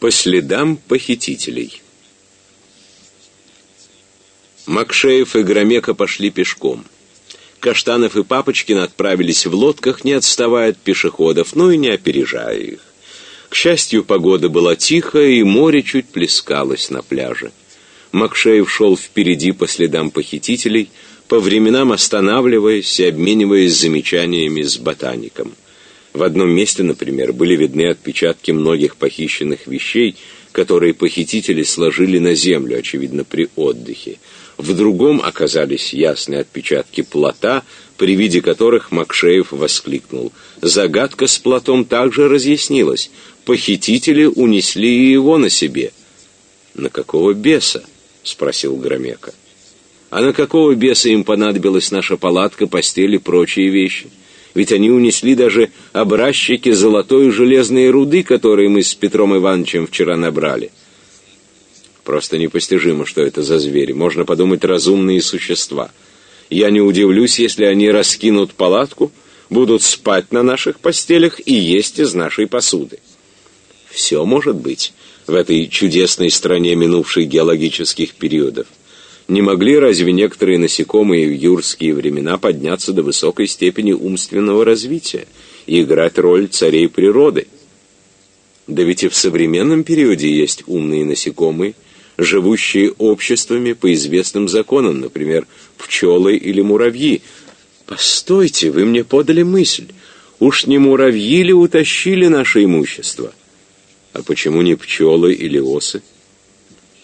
По следам похитителей. Макшеев и Громека пошли пешком. Каштанов и Папочкин отправились в лодках, не отставая от пешеходов, но и не опережая их. К счастью, погода была тихая, и море чуть плескалось на пляже. Макшеев шел впереди по следам похитителей, по временам останавливаясь и обмениваясь замечаниями с ботаником – в одном месте, например, были видны отпечатки многих похищенных вещей, которые похитители сложили на землю, очевидно, при отдыхе. В другом оказались ясные отпечатки плота, при виде которых Макшеев воскликнул. Загадка с плотом также разъяснилась. Похитители унесли его на себе. «На какого беса?» — спросил Громека. «А на какого беса им понадобилась наша палатка, постель и прочие вещи?» Ведь они унесли даже образчики золотой и железной руды, которые мы с Петром Ивановичем вчера набрали. Просто непостижимо, что это за звери. Можно подумать, разумные существа. Я не удивлюсь, если они раскинут палатку, будут спать на наших постелях и есть из нашей посуды. Все может быть в этой чудесной стране минувших геологических периодов. Не могли разве некоторые насекомые в юрские времена подняться до высокой степени умственного развития и играть роль царей природы? Да ведь и в современном периоде есть умные насекомые, живущие обществами по известным законам, например, пчелы или муравьи. Постойте, вы мне подали мысль. Уж не муравьи ли утащили наше имущество? А почему не пчелы или осы?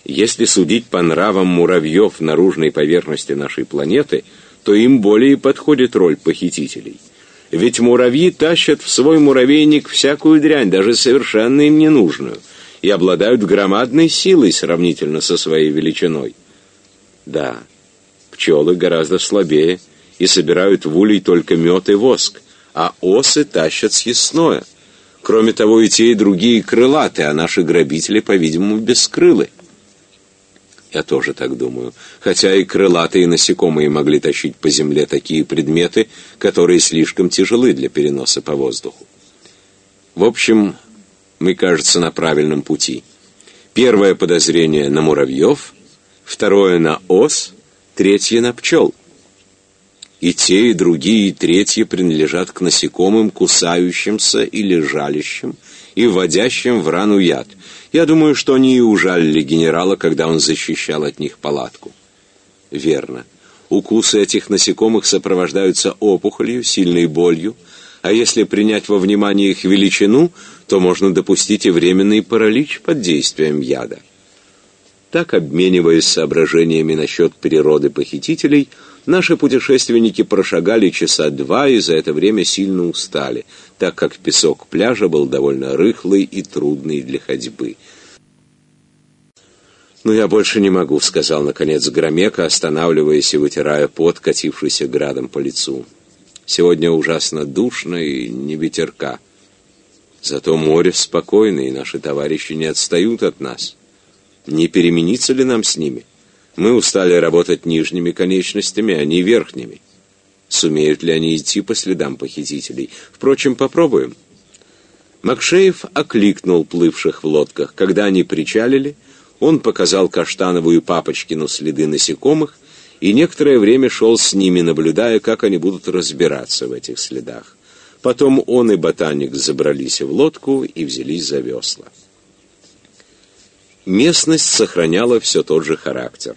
Если судить по нравам муравьев наружной поверхности нашей планеты, то им более подходит роль похитителей. Ведь муравьи тащат в свой муравейник всякую дрянь, даже совершенно им ненужную, и обладают громадной силой сравнительно со своей величиной. Да, пчелы гораздо слабее и собирают в улей только мед и воск, а осы тащат съестное. Кроме того, и те, и другие крылаты, а наши грабители, по-видимому, бескрылы. Я тоже так думаю. Хотя и крылатые насекомые могли тащить по земле такие предметы, которые слишком тяжелы для переноса по воздуху. В общем, мы, кажется, на правильном пути. Первое подозрение на муравьев, второе на ос, третье на пчел. И те, и другие, и третьи принадлежат к насекомым, кусающимся или жалящим, и вводящим в рану яд – я думаю, что они и ужалили генерала, когда он защищал от них палатку. Верно. Укусы этих насекомых сопровождаются опухолью, сильной болью, а если принять во внимание их величину, то можно допустить и временный паралич под действием яда. Так, обмениваясь соображениями насчет природы похитителей, наши путешественники прошагали часа два и за это время сильно устали, так как песок пляжа был довольно рыхлый и трудный для ходьбы. «Ну, я больше не могу», — сказал, наконец, Громека, останавливаясь и вытирая пот, катившийся градом по лицу. «Сегодня ужасно душно и не ветерка. Зато море спокойно, и наши товарищи не отстают от нас». Не перемениться ли нам с ними? Мы устали работать нижними конечностями, а не верхними. Сумеют ли они идти по следам похитителей? Впрочем, попробуем. Макшеев окликнул плывших в лодках. Когда они причалили, он показал Каштанову и Папочкину следы насекомых и некоторое время шел с ними, наблюдая, как они будут разбираться в этих следах. Потом он и ботаник забрались в лодку и взялись за весла. Местность сохраняла все тот же характер.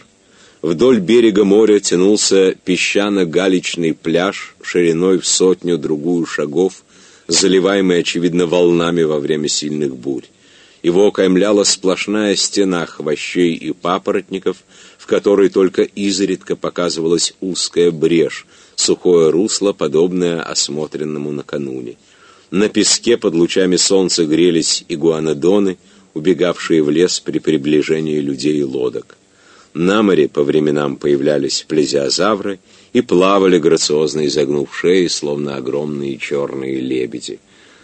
Вдоль берега моря тянулся песчано-галечный пляж шириной в сотню-другую шагов, заливаемый, очевидно, волнами во время сильных бурь. Его окаймляла сплошная стена хвощей и папоротников, в которой только изредка показывалась узкая брешь, сухое русло, подобное осмотренному накануне. На песке под лучами солнца грелись игуанодоны — убегавшие в лес при приближении людей и лодок. На море по временам появлялись плезиозавры и плавали грациозно изогнув шеи, словно огромные черные лебеди.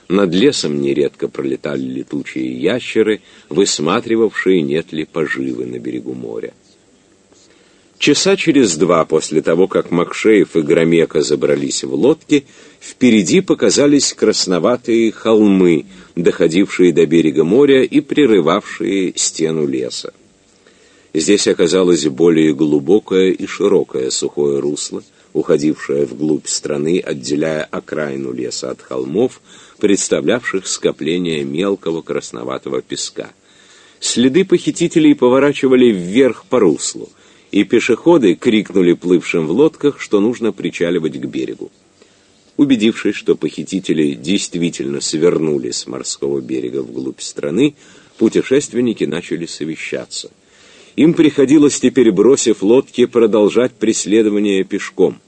Над лесом нередко пролетали летучие ящеры, высматривавшие, нет ли поживы на берегу моря. Часа через два после того, как Макшеев и Громека забрались в лодки, впереди показались красноватые холмы, доходившие до берега моря и прерывавшие стену леса. Здесь оказалось более глубокое и широкое сухое русло, уходившее вглубь страны, отделяя окраину леса от холмов, представлявших скопление мелкого красноватого песка. Следы похитителей поворачивали вверх по руслу, и пешеходы крикнули плывшим в лодках, что нужно причаливать к берегу. Убедившись, что похитители действительно свернули с морского берега вглубь страны, путешественники начали совещаться – им приходилось теперь, бросив лодки, продолжать преследование пешком.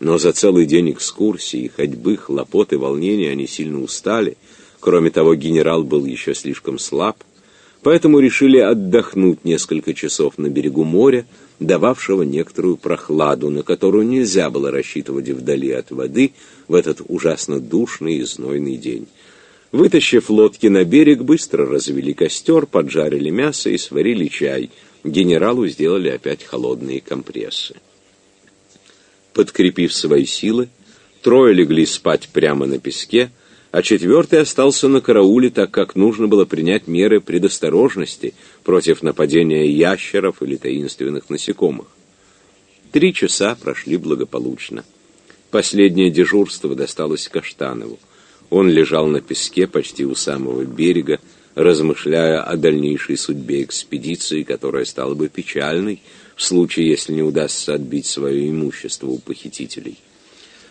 Но за целый день экскурсии, ходьбы, хлопот и волнения они сильно устали. Кроме того, генерал был еще слишком слаб. Поэтому решили отдохнуть несколько часов на берегу моря, дававшего некоторую прохладу, на которую нельзя было рассчитывать вдали от воды в этот ужасно душный и знойный день. Вытащив лодки на берег, быстро развели костер, поджарили мясо и сварили чай. Генералу сделали опять холодные компрессы. Подкрепив свои силы, трое легли спать прямо на песке, а четвертый остался на карауле, так как нужно было принять меры предосторожности против нападения ящеров или таинственных насекомых. Три часа прошли благополучно. Последнее дежурство досталось Каштанову. Он лежал на песке почти у самого берега, размышляя о дальнейшей судьбе экспедиции, которая стала бы печальной в случае, если не удастся отбить свое имущество у похитителей.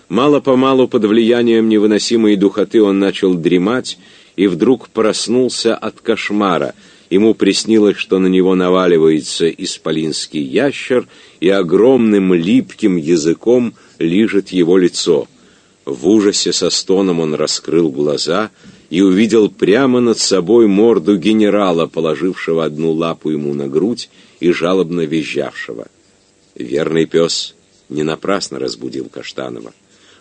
Мало-помалу под влиянием невыносимой духоты он начал дремать и вдруг проснулся от кошмара. Ему приснилось, что на него наваливается исполинский ящер и огромным липким языком лижет его лицо — в ужасе со стоном он раскрыл глаза и увидел прямо над собой морду генерала, положившего одну лапу ему на грудь и жалобно визжавшего. Верный пес не напрасно разбудил Каштанова.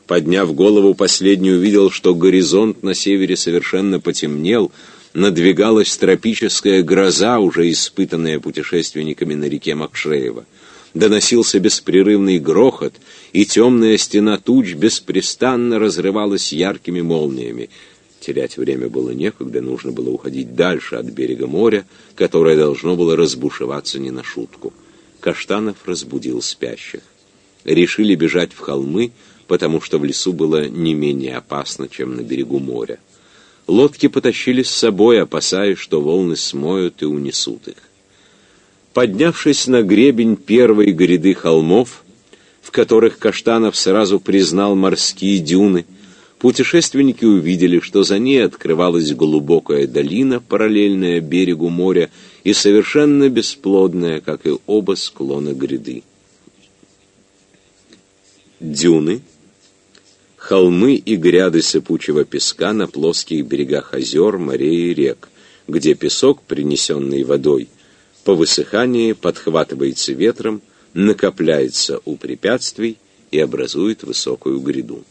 Подняв голову, последний увидел, что горизонт на севере совершенно потемнел, надвигалась тропическая гроза, уже испытанная путешественниками на реке Макшеева — доносился беспрерывный грохот, и темная стена туч беспрестанно разрывалась яркими молниями. Терять время было некогда, нужно было уходить дальше от берега моря, которое должно было разбушеваться не на шутку. Каштанов разбудил спящих. Решили бежать в холмы, потому что в лесу было не менее опасно, чем на берегу моря. Лодки потащили с собой, опасаясь, что волны смоют и унесут их. Поднявшись на гребень первой гряды холмов, в которых Каштанов сразу признал морские дюны, путешественники увидели, что за ней открывалась глубокая долина, параллельная берегу моря и совершенно бесплодная, как и оба склона гряды. Дюны — холмы и гряды сыпучего песка на плоских берегах озер, морей и рек, где песок, принесенный водой — по высыхании подхватывается ветром, накопляется у препятствий и образует высокую гряду.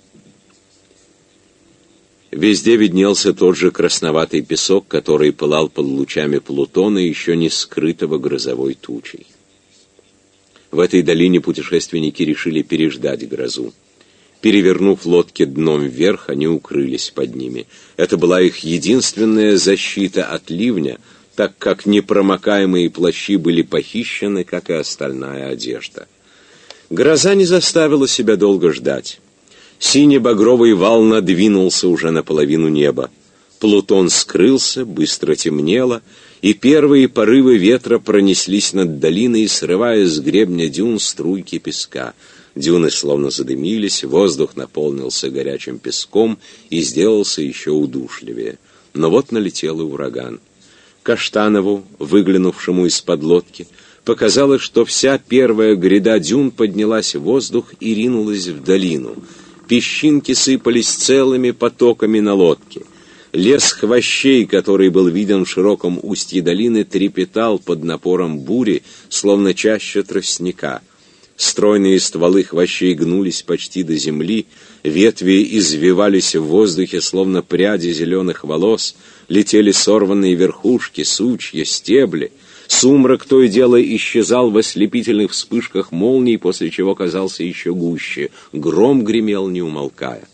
Везде виднелся тот же красноватый песок, который пылал под лучами Плутона, еще не скрытого грозовой тучей. В этой долине путешественники решили переждать грозу. Перевернув лодки дном вверх, они укрылись под ними. Это была их единственная защита от ливня, так как непромокаемые плащи были похищены, как и остальная одежда. Гроза не заставила себя долго ждать. Синий-багровый вал надвинулся уже наполовину неба. Плутон скрылся, быстро темнело, и первые порывы ветра пронеслись над долиной, срывая с гребня дюн струйки песка. Дюны словно задымились, воздух наполнился горячим песком и сделался еще удушливее. Но вот налетел и ураган. Каштанову, выглянувшему из-под лодки, показалось, что вся первая гряда дюн поднялась в воздух и ринулась в долину. Песчинки сыпались целыми потоками на лодке. Лес хвощей, который был виден в широком устье долины, трепетал под напором бури, словно чаще тростника. Стройные стволы хвощей гнулись почти до земли, ветви извивались в воздухе, словно пряди зеленых волос — летели сорванные верхушки, сучья, стебли. Сумрак то и дело исчезал в ослепительных вспышках молний, после чего казался еще гуще. Гром гремел, не умолкая.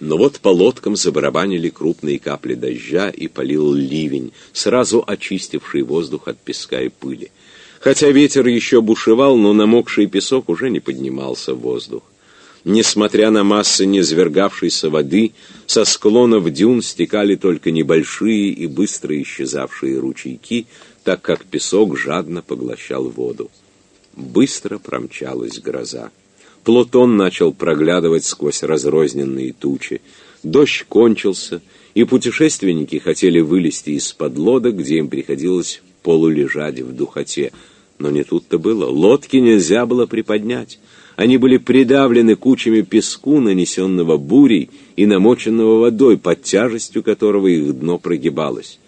Но вот по лодкам забарабанили крупные капли дождя и полил ливень, сразу очистивший воздух от песка и пыли. Хотя ветер еще бушевал, но намокший песок уже не поднимался в воздух. Несмотря на массы низвергавшейся воды, со склонов дюн стекали только небольшие и быстро исчезавшие ручейки, так как песок жадно поглощал воду. Быстро промчалась гроза. Плутон начал проглядывать сквозь разрозненные тучи. Дождь кончился, и путешественники хотели вылезти из-под лодок, где им приходилось полулежать в духоте. Но не тут-то было. Лодки нельзя было приподнять. Они были придавлены кучами песку, нанесенного бурей и намоченного водой, под тяжестью которого их дно прогибалось.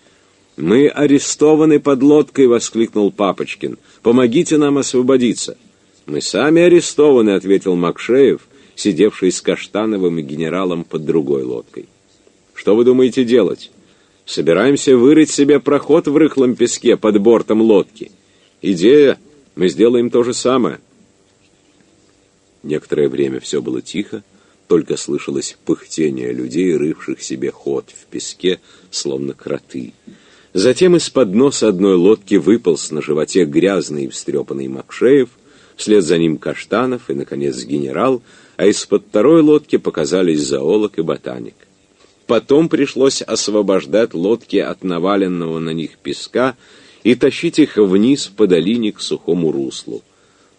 «Мы арестованы под лодкой!» — воскликнул Папочкин. «Помогите нам освободиться!» «Мы сами арестованы!» — ответил Макшеев, сидевший с Каштановым и генералом под другой лодкой. «Что вы думаете делать?» «Собираемся вырыть себе проход в рыхлом песке под бортом лодки. Идея. Мы сделаем то же самое». Некоторое время все было тихо, только слышалось пыхтение людей, рывших себе ход в песке, словно кроты. Затем из-под носа одной лодки выполз на животе грязный и встрепанный Макшеев, вслед за ним Каштанов и, наконец, генерал, а из-под второй лодки показались зоолог и ботаник. Потом пришлось освобождать лодки от наваленного на них песка и тащить их вниз по долине к сухому руслу.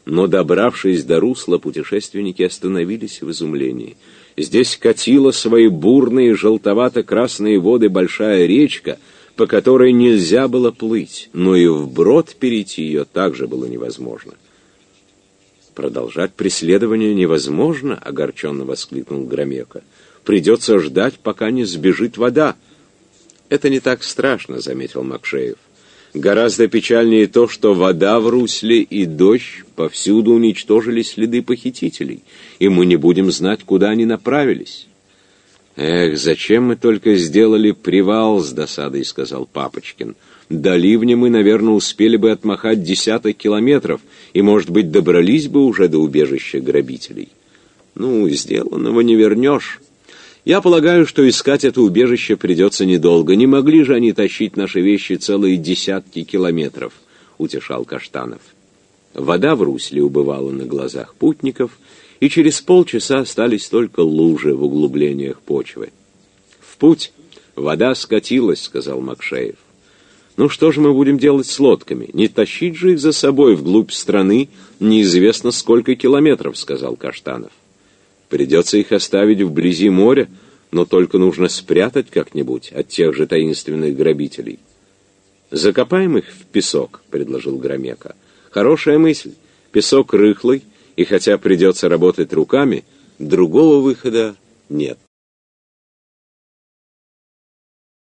Но, добравшись до русла, путешественники остановились в изумлении. Здесь катила свои бурные желтовато-красные воды большая речка, по которой нельзя было плыть, но и вброд перейти ее также было невозможно. «Продолжать преследование невозможно», — огорченно воскликнул Громека. «Придется ждать, пока не сбежит вода». «Это не так страшно», — заметил Макшеев. Гораздо печальнее то, что вода в русле и дождь повсюду уничтожили следы похитителей, и мы не будем знать, куда они направились. «Эх, зачем мы только сделали привал с досадой», — сказал Папочкин. «До ливня мы, наверное, успели бы отмахать десяток километров, и, может быть, добрались бы уже до убежища грабителей». «Ну, сделанного не вернешь». Я полагаю, что искать это убежище придется недолго. Не могли же они тащить наши вещи целые десятки километров, утешал Каштанов. Вода в русле убывала на глазах путников, и через полчаса остались только лужи в углублениях почвы. «В путь! Вода скатилась», — сказал Макшеев. «Ну что же мы будем делать с лодками? Не тащить же их за собой вглубь страны неизвестно сколько километров», — сказал Каштанов. Придется их оставить вблизи моря, но только нужно спрятать как-нибудь от тех же таинственных грабителей. «Закопаем их в песок», — предложил Громека. «Хорошая мысль. Песок рыхлый, и хотя придется работать руками, другого выхода нет».